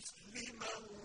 مُسْلِمًا